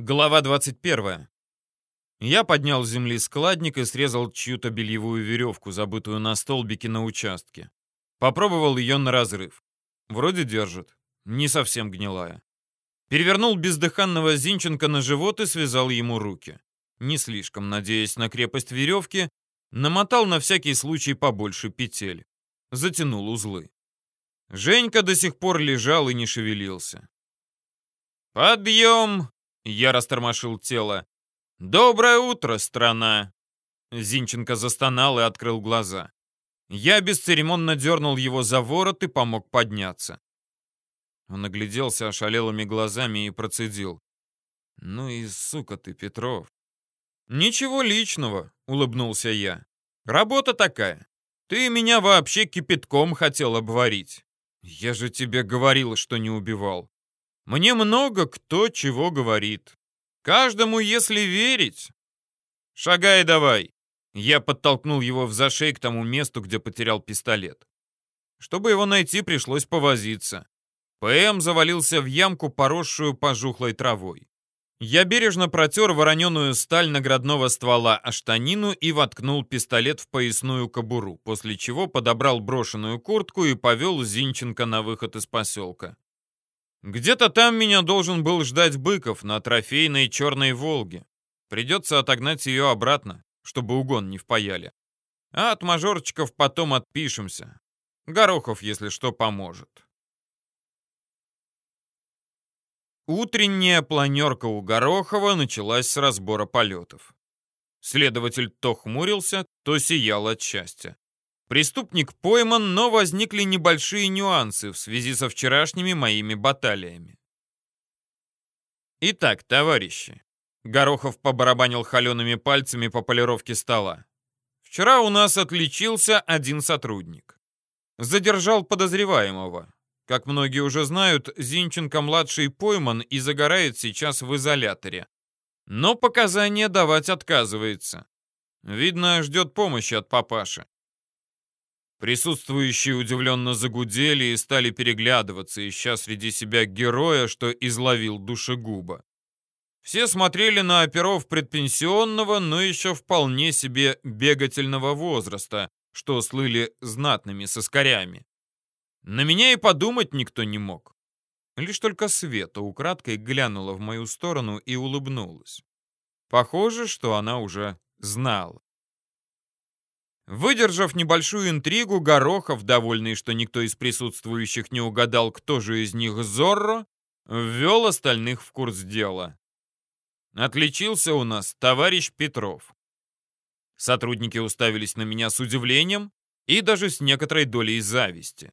Глава 21. Я поднял с земли складник и срезал чью-то бельевую веревку, забытую на столбике на участке. Попробовал ее на разрыв. Вроде держит. Не совсем гнилая. Перевернул бездыханного Зинченко на живот и связал ему руки. Не слишком надеясь на крепость веревки, намотал на всякий случай побольше петель. Затянул узлы. Женька до сих пор лежал и не шевелился. «Подъем!» Я растормошил тело. «Доброе утро, страна!» Зинченко застонал и открыл глаза. Я бесцеремонно дернул его за ворот и помог подняться. Он огляделся ошалелыми глазами и процедил. «Ну и сука ты, Петров!» «Ничего личного», — улыбнулся я. «Работа такая. Ты меня вообще кипятком хотел обварить. Я же тебе говорил, что не убивал. Мне много кто чего говорит. Каждому, если верить. Шагай давай. Я подтолкнул его в зашей к тому месту, где потерял пистолет. Чтобы его найти, пришлось повозиться. ПМ завалился в ямку, поросшую пожухлой травой. Я бережно протер вороненую сталь наградного ствола о штанину и воткнул пистолет в поясную кобуру, после чего подобрал брошенную куртку и повел Зинченко на выход из поселка. Где-то там меня должен был ждать Быков на трофейной черной «Волге». Придется отогнать ее обратно, чтобы угон не впаяли. А от мажорчиков потом отпишемся. Горохов, если что, поможет. Утренняя планерка у Горохова началась с разбора полетов. Следователь то хмурился, то сиял от счастья. Преступник пойман, но возникли небольшие нюансы в связи со вчерашними моими баталиями. Итак, товарищи, Горохов побарабанил холеными пальцами по полировке стола. Вчера у нас отличился один сотрудник. Задержал подозреваемого. Как многие уже знают, Зинченко-младший пойман и загорает сейчас в изоляторе. Но показания давать отказывается. Видно, ждет помощи от папаши. Присутствующие удивленно загудели и стали переглядываться, ища среди себя героя, что изловил душегуба. Все смотрели на оперов предпенсионного, но еще вполне себе бегательного возраста, что слыли знатными соскорями. На меня и подумать никто не мог. Лишь только Света украдкой глянула в мою сторону и улыбнулась. Похоже, что она уже знала. Выдержав небольшую интригу, Горохов, довольный, что никто из присутствующих не угадал, кто же из них Зорро, ввел остальных в курс дела. Отличился у нас товарищ Петров. Сотрудники уставились на меня с удивлением и даже с некоторой долей зависти.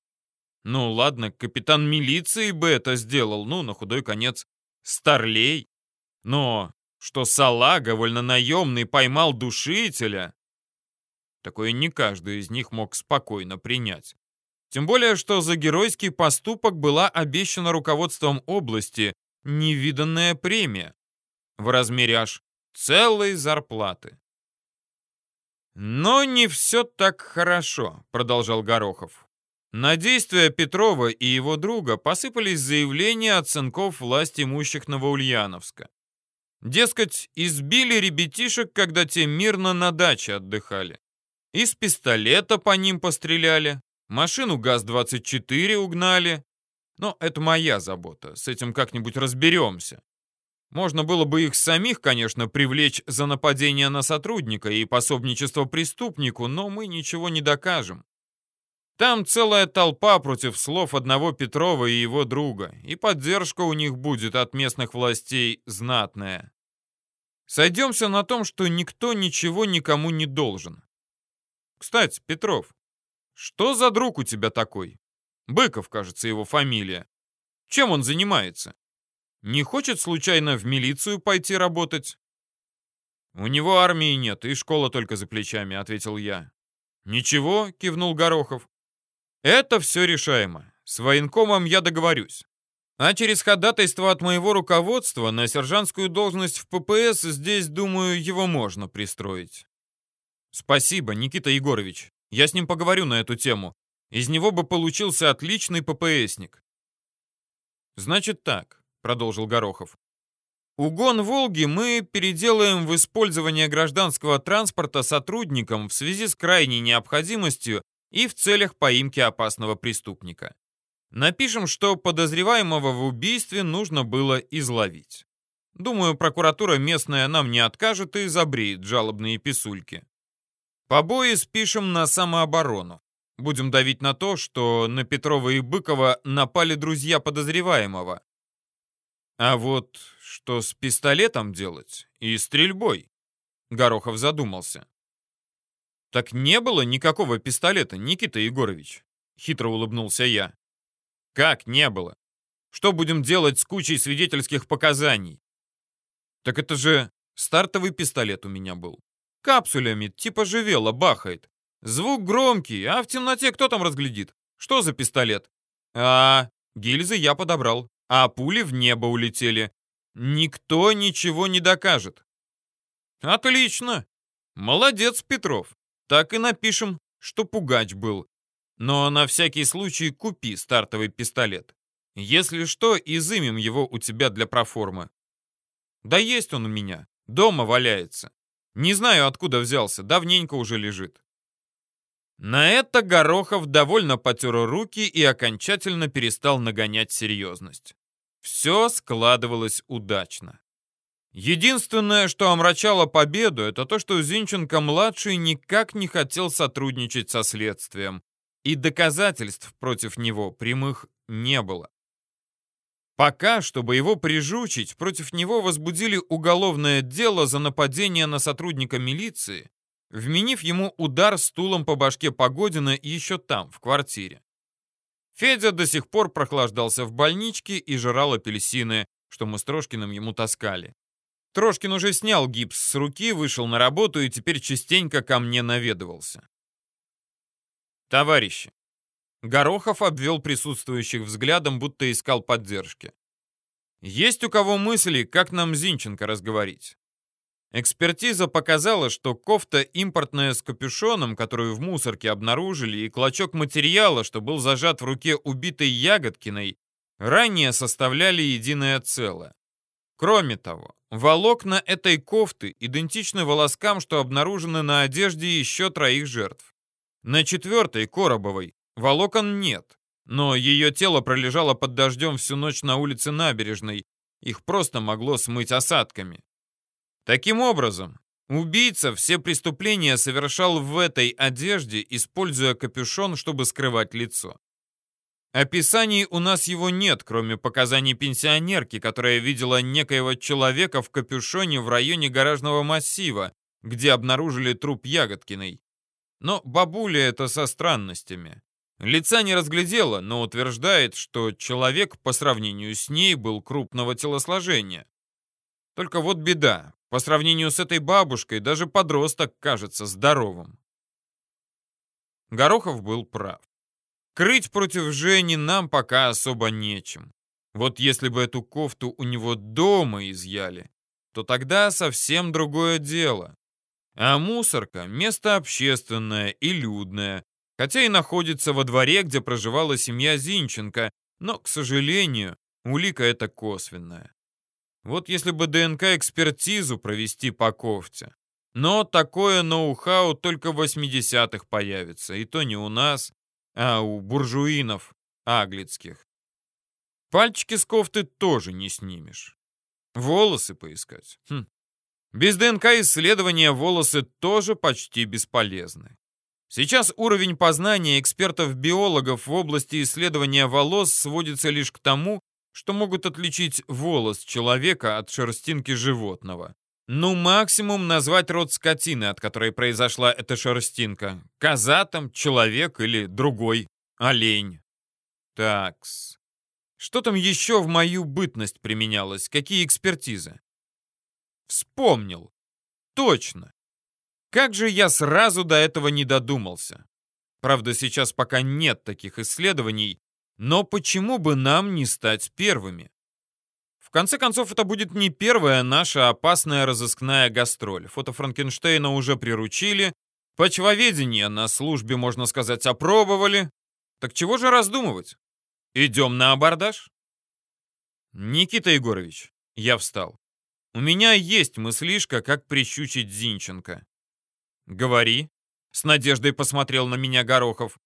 Ну ладно, капитан милиции бы это сделал, ну, на худой конец, старлей. Но что салага, вольнонаемный, поймал душителя, Такое не каждый из них мог спокойно принять. Тем более, что за геройский поступок была обещана руководством области невиданная премия в размере аж целой зарплаты. «Но не все так хорошо», — продолжал Горохов. На действия Петрова и его друга посыпались заявления от сынков власть имущих Новоульяновска. Дескать, избили ребятишек, когда те мирно на даче отдыхали. Из пистолета по ним постреляли, машину ГАЗ-24 угнали. Но это моя забота, с этим как-нибудь разберемся. Можно было бы их самих, конечно, привлечь за нападение на сотрудника и пособничество преступнику, но мы ничего не докажем. Там целая толпа против слов одного Петрова и его друга, и поддержка у них будет от местных властей знатная. Сойдемся на том, что никто ничего никому не должен. Кстати, Петров, что за друг у тебя такой? Быков, кажется, его фамилия. Чем он занимается? Не хочет случайно в милицию пойти работать? У него армии нет, и школа только за плечами, ответил я. Ничего, кивнул Горохов. Это все решаемо. С военкомом я договорюсь. А через ходатайство от моего руководства на сержантскую должность в ППС здесь, думаю, его можно пристроить. «Спасибо, Никита Егорович. Я с ним поговорю на эту тему. Из него бы получился отличный ППСник». «Значит так», — продолжил Горохов. Угон «Волги» мы переделаем в использование гражданского транспорта сотрудникам в связи с крайней необходимостью и в целях поимки опасного преступника. Напишем, что подозреваемого в убийстве нужно было изловить. Думаю, прокуратура местная нам не откажет и забреет жалобные писульки. Побои спишем на самооборону. Будем давить на то, что на Петрова и Быкова напали друзья подозреваемого. А вот что с пистолетом делать и стрельбой? Горохов задумался. Так не было никакого пистолета, Никита Егорович. Хитро улыбнулся я. Как не было? Что будем делать с кучей свидетельских показаний? Так это же стартовый пистолет у меня был. Капсулями, типа живела, бахает. Звук громкий, а в темноте кто там разглядит? Что за пистолет? А, гильзы я подобрал, а пули в небо улетели. Никто ничего не докажет. Отлично. Молодец, Петров. Так и напишем, что пугач был. Но на всякий случай купи стартовый пистолет. Если что, изымем его у тебя для проформы. Да есть он у меня. Дома валяется. Не знаю, откуда взялся. Давненько уже лежит. На это Горохов довольно потер руки и окончательно перестал нагонять серьезность. Все складывалось удачно. Единственное, что омрачало победу, это то, что Зинченко-младший никак не хотел сотрудничать со следствием, и доказательств против него прямых не было. Пока, чтобы его прижучить, против него возбудили уголовное дело за нападение на сотрудника милиции, вменив ему удар стулом по башке Погодина еще там, в квартире. Федя до сих пор прохлаждался в больничке и жрал апельсины, что мы с Трошкиным ему таскали. Трошкин уже снял гипс с руки, вышел на работу и теперь частенько ко мне наведывался. «Товарищи!» Горохов обвел присутствующих взглядом, будто искал поддержки. «Есть у кого мысли, как нам Зинченко разговорить?» Экспертиза показала, что кофта импортная с капюшоном, которую в мусорке обнаружили, и клочок материала, что был зажат в руке убитой Ягодкиной, ранее составляли единое целое. Кроме того, волокна этой кофты идентичны волоскам, что обнаружены на одежде еще троих жертв. На четвертой, Коробовой, волокон нет, но ее тело пролежало под дождем всю ночь на улице Набережной, их просто могло смыть осадками. Таким образом, убийца все преступления совершал в этой одежде, используя капюшон, чтобы скрывать лицо. Описаний у нас его нет, кроме показаний пенсионерки, которая видела некоего человека в капюшоне в районе гаражного массива, где обнаружили труп Ягодкиной. Но бабуля это со странностями. Лица не разглядела, но утверждает, что человек по сравнению с ней был крупного телосложения. Только вот беда. По сравнению с этой бабушкой даже подросток кажется здоровым. Горохов был прав. Крыть против Жени нам пока особо нечем. Вот если бы эту кофту у него дома изъяли, то тогда совсем другое дело. А мусорка — место общественное и людное, хотя и находится во дворе, где проживала семья Зинченко, но, к сожалению, улика эта косвенная. Вот если бы ДНК-экспертизу провести по кофте. Но такое ноу-хау только в 80-х появится, и то не у нас, а у буржуинов аглицких. Пальчики с кофты тоже не снимешь. Волосы поискать. Хм, без ДНК-исследования волосы тоже почти бесполезны. Сейчас уровень познания экспертов-биологов в области исследования волос сводится лишь к тому, что могут отличить волос человека от шерстинки животного. Ну, максимум назвать род скотины, от которой произошла эта шерстинка. Коза человек или другой, олень. Такс. Что там еще в мою бытность применялось? Какие экспертизы? Вспомнил. Точно. Как же я сразу до этого не додумался. Правда, сейчас пока нет таких исследований, но почему бы нам не стать первыми? В конце концов, это будет не первая наша опасная разыскная гастроль. Фото Франкенштейна уже приручили, почвоведение на службе, можно сказать, опробовали. Так чего же раздумывать? Идем на абордаж? Никита Егорович, я встал. У меня есть мыслишка, как прищучить Зинченко. Говори. С надеждой посмотрел на меня Горохов.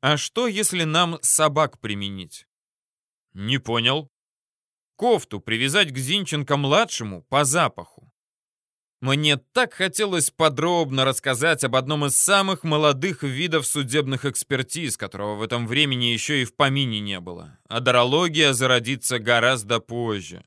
А что, если нам собак применить? Не понял. Кофту привязать к Зинченко-младшему по запаху. Мне так хотелось подробно рассказать об одном из самых молодых видов судебных экспертиз, которого в этом времени еще и в помине не было. А дорология зародится гораздо позже.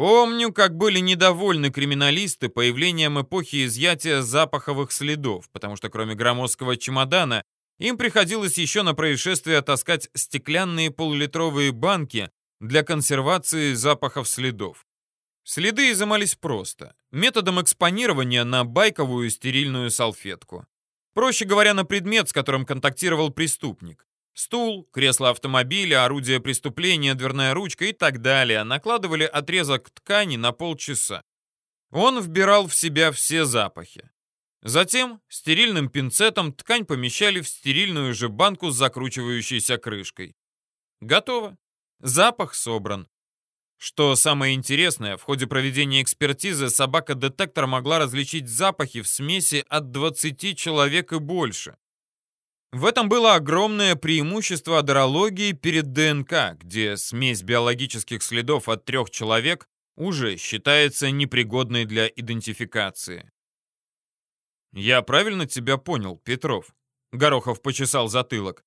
Помню, как были недовольны криминалисты появлением эпохи изъятия запаховых следов, потому что кроме громоздкого чемодана им приходилось еще на происшествие таскать стеклянные полулитровые банки для консервации запахов следов. Следы изымались просто, методом экспонирования на байковую стерильную салфетку. Проще говоря, на предмет, с которым контактировал преступник. Стул, кресло автомобиля, орудие преступления, дверная ручка и так далее накладывали отрезок ткани на полчаса. Он вбирал в себя все запахи. Затем стерильным пинцетом ткань помещали в стерильную же банку с закручивающейся крышкой. Готово. Запах собран. Что самое интересное, в ходе проведения экспертизы собака-детектор могла различить запахи в смеси от 20 человек и больше. В этом было огромное преимущество адерологии перед ДНК, где смесь биологических следов от трех человек уже считается непригодной для идентификации. «Я правильно тебя понял, Петров?» Горохов почесал затылок.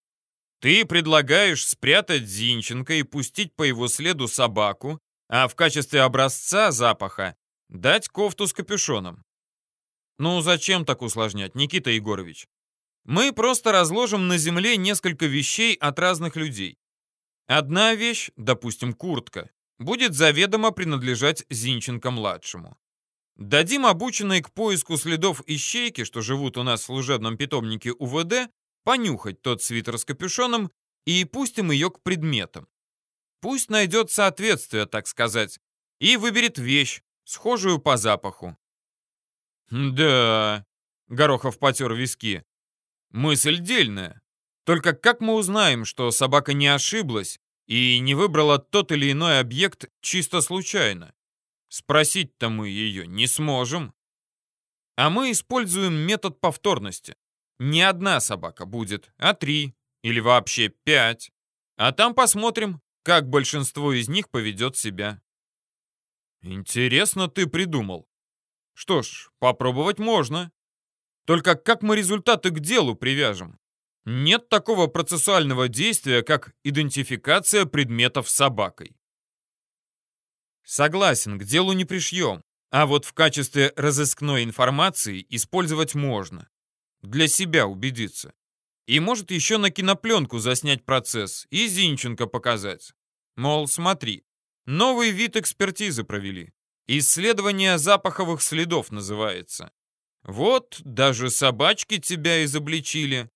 Ты предлагаешь спрятать Зинченко и пустить по его следу собаку, а в качестве образца запаха дать кофту с капюшоном. Ну, зачем так усложнять, Никита Егорович? Мы просто разложим на земле несколько вещей от разных людей. Одна вещь, допустим, куртка, будет заведомо принадлежать Зинченко-младшему. Дадим обученной к поиску следов ищейки, что живут у нас в служебном питомнике УВД, понюхать тот свитер с капюшоном и пустим ее к предметам. Пусть найдет соответствие, так сказать, и выберет вещь, схожую по запаху. «Да...» — Горохов потер виски. «Мысль дельная. Только как мы узнаем, что собака не ошиблась и не выбрала тот или иной объект чисто случайно? Спросить-то мы ее не сможем. А мы используем метод повторности. Не одна собака будет, а три или вообще пять. А там посмотрим, как большинство из них поведет себя. Интересно ты придумал. Что ж, попробовать можно. Только как мы результаты к делу привяжем? Нет такого процессуального действия, как идентификация предметов собакой. Согласен, к делу не пришьем, а вот в качестве разыскной информации использовать можно для себя убедиться. И может еще на кинопленку заснять процесс и Зинченко показать. Мол, смотри, новый вид экспертизы провели. Исследование запаховых следов называется. Вот, даже собачки тебя изобличили.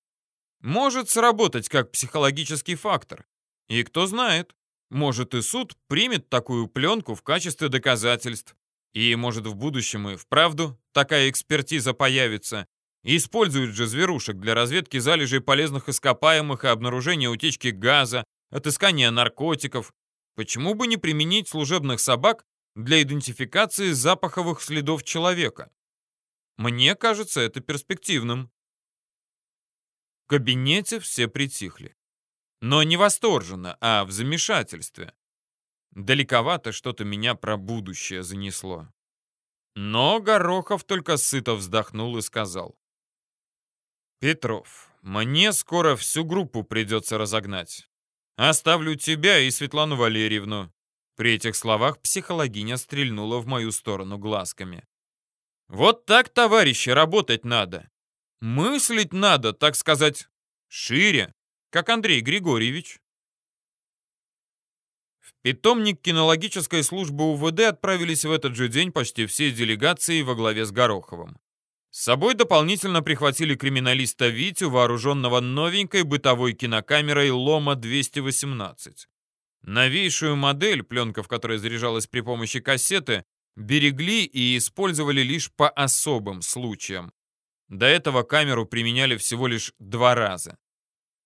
Может сработать как психологический фактор. И кто знает, может и суд примет такую пленку в качестве доказательств. И может в будущем и вправду такая экспертиза появится, Используют же зверушек для разведки залежей полезных ископаемых и обнаружения утечки газа, отыскания наркотиков. Почему бы не применить служебных собак для идентификации запаховых следов человека? Мне кажется это перспективным. В кабинете все притихли. Но не восторженно, а в замешательстве. Далековато что-то меня про будущее занесло. Но Горохов только сыто вздохнул и сказал. «Петров, мне скоро всю группу придется разогнать. Оставлю тебя и Светлану Валерьевну». При этих словах психологиня стрельнула в мою сторону глазками. «Вот так, товарищи, работать надо. Мыслить надо, так сказать, шире, как Андрей Григорьевич». В питомник кинологической службы УВД отправились в этот же день почти все делегации во главе с Гороховым. С собой дополнительно прихватили криминалиста Витю, вооруженного новенькой бытовой кинокамерой Лома-218. Новейшую модель, пленка в которой заряжалась при помощи кассеты, берегли и использовали лишь по особым случаям. До этого камеру применяли всего лишь два раза.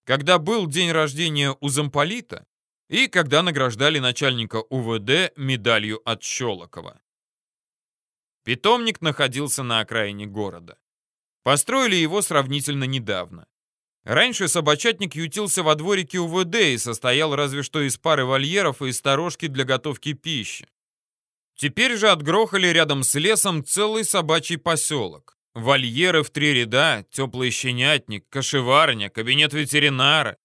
Когда был день рождения у замполита, и когда награждали начальника УВД медалью от Щелокова. Питомник находился на окраине города. Построили его сравнительно недавно. Раньше собачатник ютился во дворике УВД и состоял разве что из пары вольеров и сторожки для готовки пищи. Теперь же отгрохали рядом с лесом целый собачий поселок. Вольеры в три ряда, теплый щенятник, кошеварня, кабинет ветеринара.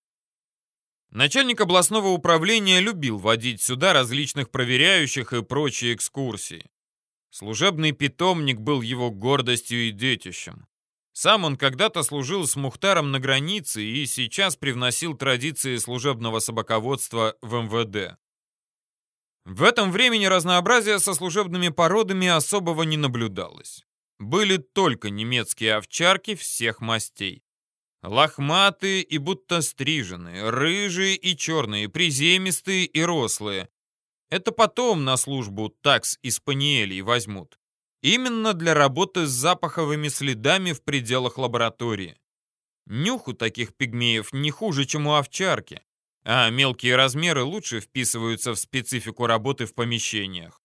Начальник областного управления любил водить сюда различных проверяющих и прочие экскурсии. Служебный питомник был его гордостью и детищем. Сам он когда-то служил с Мухтаром на границе и сейчас привносил традиции служебного собаководства в МВД. В этом времени разнообразия со служебными породами особого не наблюдалось. Были только немецкие овчарки всех мастей. Лохматые и будто стриженные, рыжие и черные, приземистые и рослые. Это потом на службу такс и спаниелей возьмут. Именно для работы с запаховыми следами в пределах лаборатории. Нюх у таких пигмеев не хуже, чем у овчарки, а мелкие размеры лучше вписываются в специфику работы в помещениях.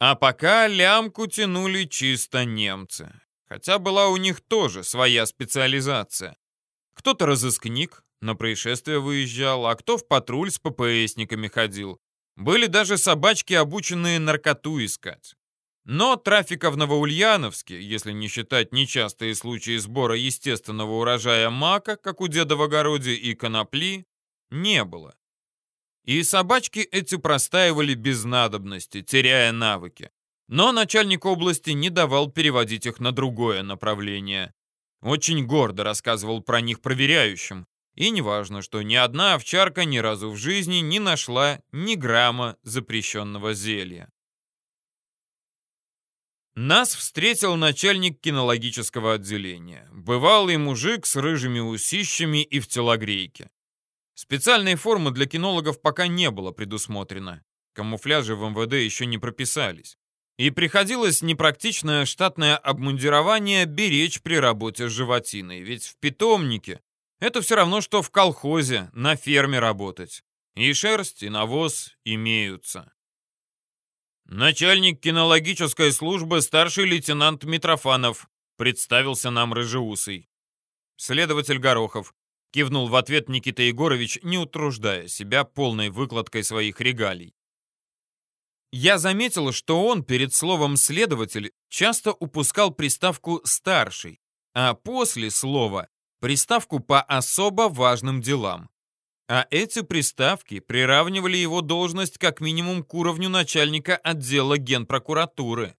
А пока лямку тянули чисто немцы. Хотя была у них тоже своя специализация. Кто-то разыскник, на происшествие выезжал, а кто в патруль с ППСниками ходил. Были даже собачки, обученные наркоту искать. Но трафика в Новоульяновске, если не считать нечастые случаи сбора естественного урожая мака, как у деда в огороде, и конопли, не было. И собачки эти простаивали без надобности, теряя навыки. Но начальник области не давал переводить их на другое направление. Очень гордо рассказывал про них проверяющим. И неважно, что ни одна овчарка ни разу в жизни не нашла ни грамма запрещенного зелья. Нас встретил начальник кинологического отделения. Бывалый мужик с рыжими усищами и в телогрейке. Специальной формы для кинологов пока не было предусмотрено. Камуфляжи в МВД еще не прописались. И приходилось непрактичное штатное обмундирование беречь при работе с животиной, ведь в питомнике это все равно, что в колхозе, на ферме работать. И шерсть, и навоз имеются. «Начальник кинологической службы старший лейтенант Митрофанов», представился нам рыжеусый. Следователь Горохов. Кивнул в ответ Никита Егорович, не утруждая себя полной выкладкой своих регалий. Я заметил, что он перед словом «следователь» часто упускал приставку «старший», а после слова приставку по особо важным делам. А эти приставки приравнивали его должность как минимум к уровню начальника отдела генпрокуратуры.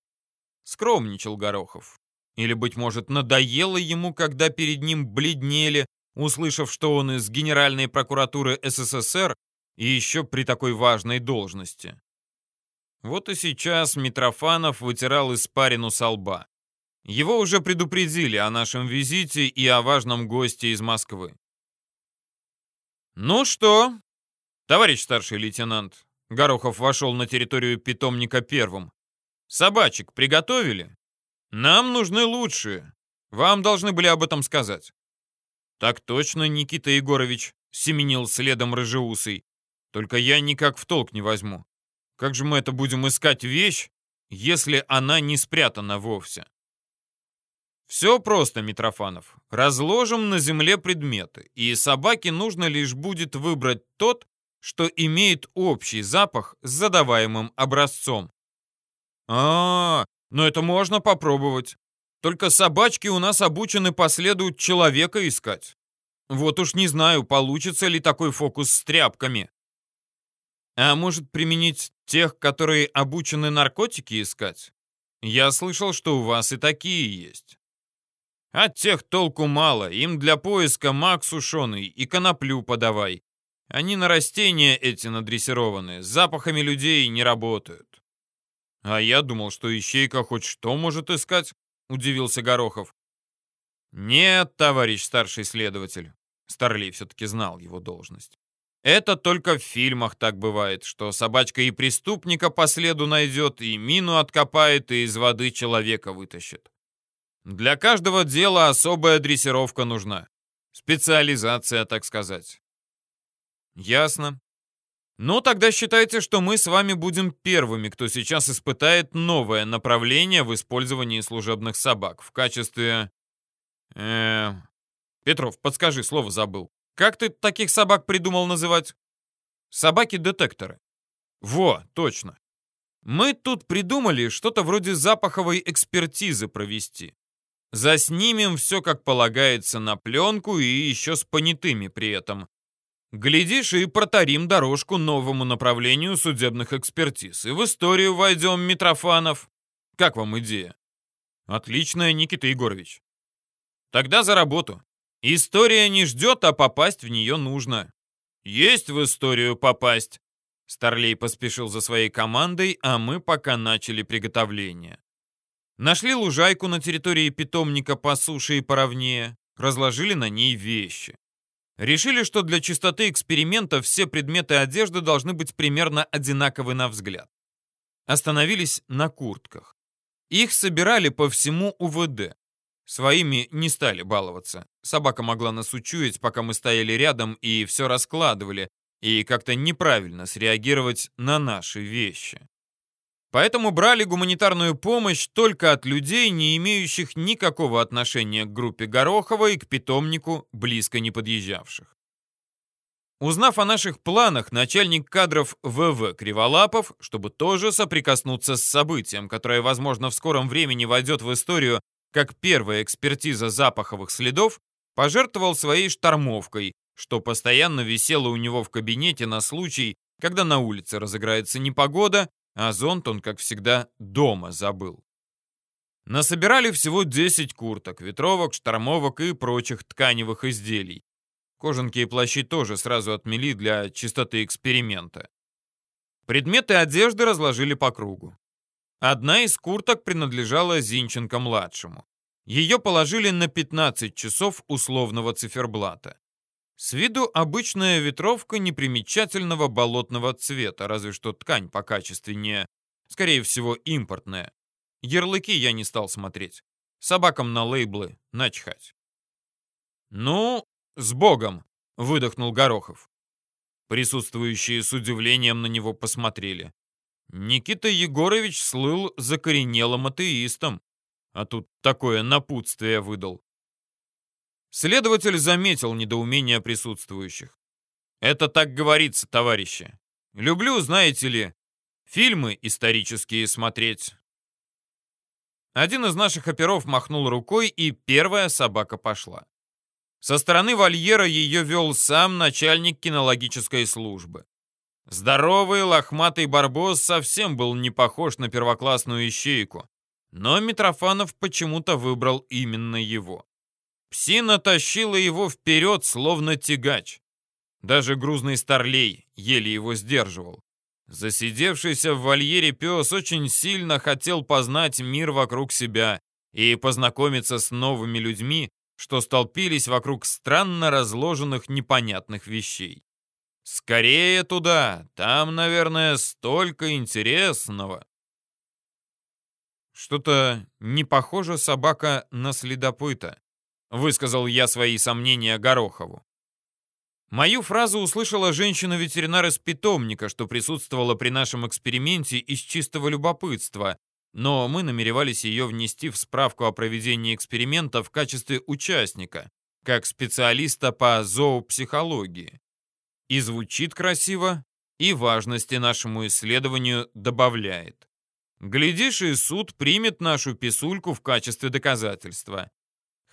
Скромничал Горохов. Или, быть может, надоело ему, когда перед ним бледнели, услышав, что он из Генеральной прокуратуры СССР и еще при такой важной должности. Вот и сейчас Митрофанов вытирал испарину со лба. Его уже предупредили о нашем визите и о важном госте из Москвы. «Ну что, товарищ старший лейтенант?» Горохов вошел на территорию питомника первым. «Собачек приготовили? Нам нужны лучшие. Вам должны были об этом сказать». «Так точно, Никита Егорович», — семенил следом рыжеусый. «Только я никак в толк не возьму. Как же мы это будем искать вещь, если она не спрятана вовсе?» Все просто, Митрофанов. Разложим на земле предметы, и собаке нужно лишь будет выбрать тот, что имеет общий запах с задаваемым образцом. А, -а, -а но это можно попробовать. Только собачки у нас обучены последуют человека искать. Вот уж не знаю, получится ли такой фокус с тряпками. А может применить тех, которые обучены наркотики искать? Я слышал, что у вас и такие есть. От тех толку мало, им для поиска мак сушеный и коноплю подавай. Они на растения эти надрессированные, с запахами людей не работают. А я думал, что ищейка хоть что может искать, удивился Горохов. Нет, товарищ старший следователь. Старлей все-таки знал его должность. Это только в фильмах так бывает, что собачка и преступника по следу найдет, и мину откопает, и из воды человека вытащит. Для каждого дела особая дрессировка нужна. Специализация, так сказать. Ясно. Ну, тогда считайте, что мы с вами будем первыми, кто сейчас испытает новое направление в использовании служебных собак в качестве... Э, Петров, подскажи, слово забыл. Как ты таких собак придумал называть? Собаки-детекторы. Во, точно. Мы тут придумали что-то вроде запаховой экспертизы провести. Заснимем все как полагается на пленку и еще с понятыми при этом. Глядишь, и протарим дорожку новому направлению судебных экспертиз. И в историю войдем, Митрофанов. Как вам идея? Отличная, Никита Егорович. Тогда за работу. История не ждет, а попасть в нее нужно. Есть в историю попасть. Старлей поспешил за своей командой, а мы пока начали приготовление. Нашли лужайку на территории питомника по суше и поровнее, разложили на ней вещи. Решили, что для чистоты эксперимента все предметы одежды должны быть примерно одинаковы на взгляд. Остановились на куртках. Их собирали по всему УВД. Своими не стали баловаться. Собака могла нас учуять, пока мы стояли рядом и все раскладывали, и как-то неправильно среагировать на наши вещи. Поэтому брали гуманитарную помощь только от людей, не имеющих никакого отношения к группе Горохова и к питомнику, близко не подъезжавших. Узнав о наших планах, начальник кадров ВВ Криволапов, чтобы тоже соприкоснуться с событием, которое, возможно, в скором времени войдет в историю как первая экспертиза запаховых следов, пожертвовал своей штормовкой, что постоянно висело у него в кабинете на случай, когда на улице разыграется непогода, а зонт он, как всегда, дома забыл. Насобирали всего 10 курток, ветровок, штормовок и прочих тканевых изделий. Кожанки и плащи тоже сразу отмели для чистоты эксперимента. Предметы одежды разложили по кругу. Одна из курток принадлежала Зинченко-младшему. Ее положили на 15 часов условного циферблата. С виду обычная ветровка непримечательного болотного цвета, разве что ткань покачественнее. Скорее всего, импортная. Ярлыки я не стал смотреть. Собакам на лейблы начхать. «Ну, с Богом!» — выдохнул Горохов. Присутствующие с удивлением на него посмотрели. Никита Егорович слыл закоренелым атеистом, а тут такое напутствие выдал. Следователь заметил недоумение присутствующих. «Это так говорится, товарищи. Люблю, знаете ли, фильмы исторические смотреть». Один из наших оперов махнул рукой, и первая собака пошла. Со стороны вольера ее вел сам начальник кинологической службы. Здоровый лохматый барбос совсем был не похож на первоклассную ищейку, но Митрофанов почему-то выбрал именно его. Псина тащила его вперед, словно тягач. Даже грузный старлей еле его сдерживал. Засидевшийся в вольере пес очень сильно хотел познать мир вокруг себя и познакомиться с новыми людьми, что столпились вокруг странно разложенных непонятных вещей. Скорее туда, там, наверное, столько интересного. Что-то не похоже собака на следопыта. Высказал я свои сомнения Горохову. Мою фразу услышала женщина-ветеринар из питомника, что присутствовала при нашем эксперименте из чистого любопытства, но мы намеревались ее внести в справку о проведении эксперимента в качестве участника, как специалиста по зоопсихологии. И звучит красиво, и важности нашему исследованию добавляет. Глядишь, и суд примет нашу писульку в качестве доказательства.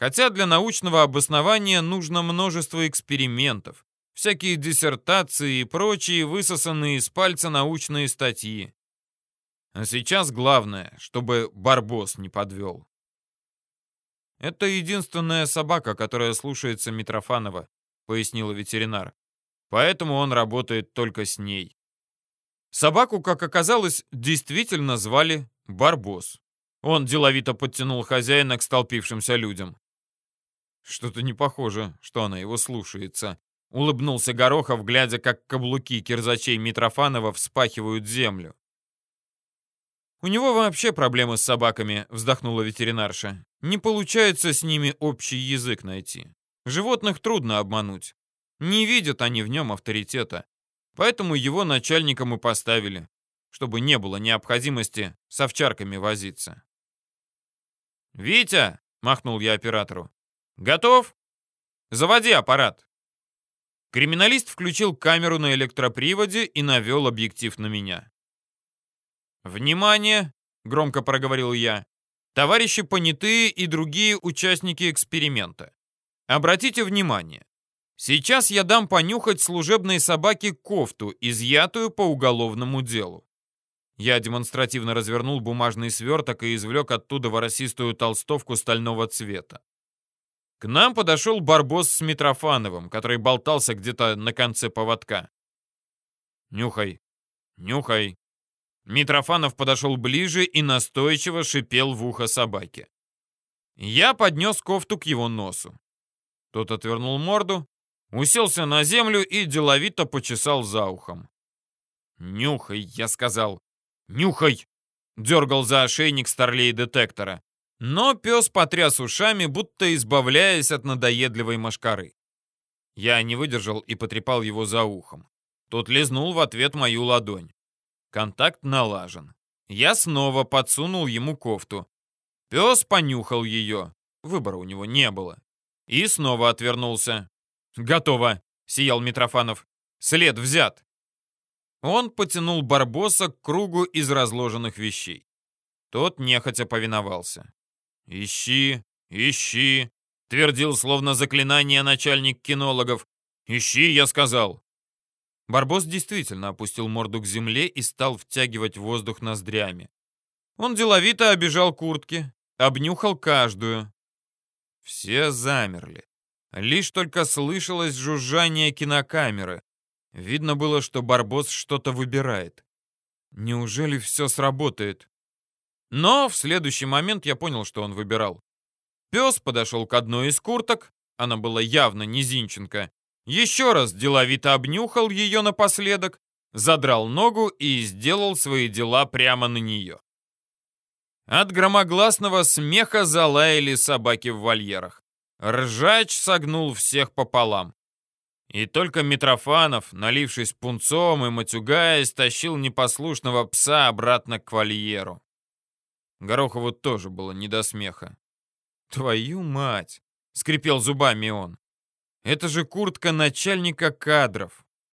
Хотя для научного обоснования нужно множество экспериментов, всякие диссертации и прочие высосанные из пальца научные статьи. А сейчас главное, чтобы Барбос не подвел. «Это единственная собака, которая слушается Митрофанова», — пояснила ветеринар. «Поэтому он работает только с ней». Собаку, как оказалось, действительно звали Барбос. Он деловито подтянул хозяина к столпившимся людям. Что-то не похоже, что она его слушается. Улыбнулся Горохов, глядя, как каблуки кирзачей Митрофанова вспахивают землю. «У него вообще проблемы с собаками», — вздохнула ветеринарша. «Не получается с ними общий язык найти. Животных трудно обмануть. Не видят они в нем авторитета. Поэтому его начальником и поставили, чтобы не было необходимости с овчарками возиться. «Витя!» — махнул я оператору. «Готов? Заводи аппарат!» Криминалист включил камеру на электроприводе и навел объектив на меня. «Внимание!» — громко проговорил я. «Товарищи понятые и другие участники эксперимента. Обратите внимание. Сейчас я дам понюхать служебной собаке кофту, изъятую по уголовному делу. Я демонстративно развернул бумажный сверток и извлек оттуда воросистую толстовку стального цвета. К нам подошел Барбос с Митрофановым, который болтался где-то на конце поводка. «Нюхай, нюхай». Митрофанов подошел ближе и настойчиво шипел в ухо собаке. Я поднес кофту к его носу. Тот отвернул морду, уселся на землю и деловито почесал за ухом. «Нюхай», — я сказал, — «нюхай!» — дергал за ошейник старлей детектора. Но пес потряс ушами, будто избавляясь от надоедливой мошкары. Я не выдержал и потрепал его за ухом. Тот лизнул в ответ мою ладонь. Контакт налажен. Я снова подсунул ему кофту. Пес понюхал ее. Выбора у него не было. И снова отвернулся. «Готово!» — сиял Митрофанов. «След взят!» Он потянул Барбоса к кругу из разложенных вещей. Тот нехотя повиновался. «Ищи, ищи!» — твердил словно заклинание начальник кинологов. «Ищи, я сказал!» Барбос действительно опустил морду к земле и стал втягивать воздух ноздрями. Он деловито обижал куртки, обнюхал каждую. Все замерли. Лишь только слышалось жужжание кинокамеры. Видно было, что Барбос что-то выбирает. Неужели все сработает? Но в следующий момент я понял, что он выбирал. Пес подошел к одной из курток, она была явно не Зинченко, еще раз деловито обнюхал ее напоследок, задрал ногу и сделал свои дела прямо на нее. От громогласного смеха залаяли собаки в вольерах. Ржач согнул всех пополам. И только Митрофанов, налившись пунцом и матюгаясь, тащил непослушного пса обратно к вольеру. Горохову тоже было не до смеха. «Твою мать!» — скрипел зубами он. «Это же куртка начальника кадров.